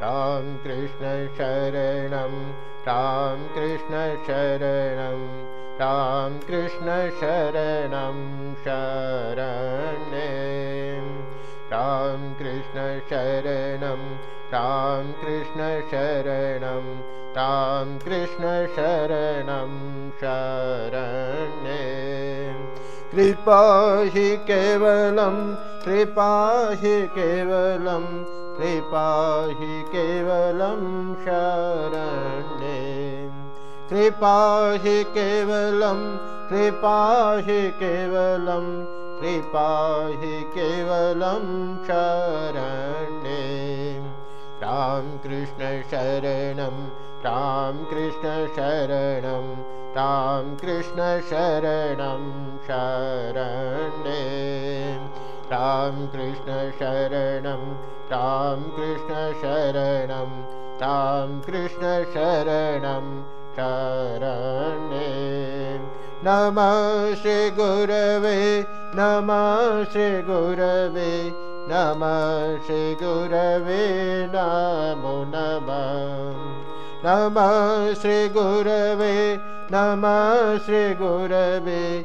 राम कृष्ण शरणं राम कृष्ण शरणं राम कृष्ण शरणं शरणे। राम कृष्ण शरणं राम कृष्ण शरणं राम कृष्ण शरणं शरणे। कृपा हि केवलं कृपा हि केवलं कृपा हि केवलं शरणे। कृपा हि केवलं कृपा हि केवलं कृपा हि केवलं शरणे। राम कृष्ण शरणं राम राम कृष्ण शरणं राम राम कृष्ण शरणं। नमः श्रीगुरवे नमः श्रीगुरवे नमः श्रीगुरवे नमो नमः। नमः श्रीगुरवे नमः श्रीगुरवे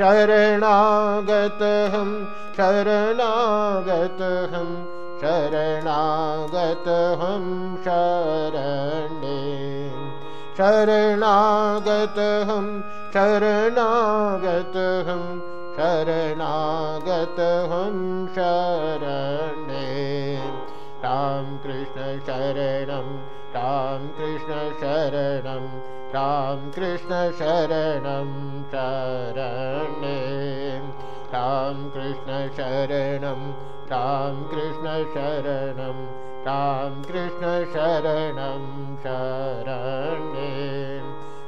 शरणागतहं शरणागतहं शरणागतहं शरणे। शरणागतहं शरणागतहं शरणागतहं शरणे। राम कृष्ण शरणं राम कृष्ण शरणं राम कृष्ण शरणं शरणे राम कृष्ण शरणं राम कृष्ण शरणं राम कृष्ण शरणं शरणे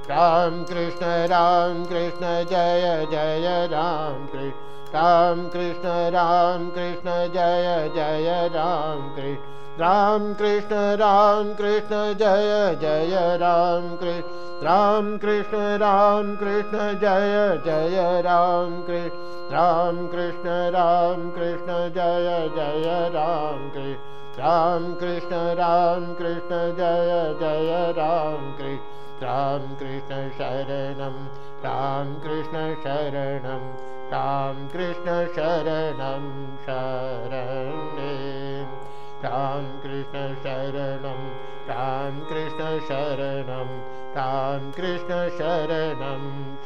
राम कृष्ण राम कृष्ण जय जय राम कृष्ण। राम कृष्ण राम कृष्ण जय जय राम कृष्ण राम कृष्ण राम कृष्ण जय जय राम कृष्ण राम कृष्ण राम कृष्ण जय जय राम कृष्ण राम कृष्ण राम कृष्ण जय जय राम कृष्ण राम कृष्ण राम कृष्ण जय जय राम कृष्ण राम कृष्ण शरणं राम कृष्ण शरणं। राम कृष्ण शरणं शरणे राम कृष्ण शरणं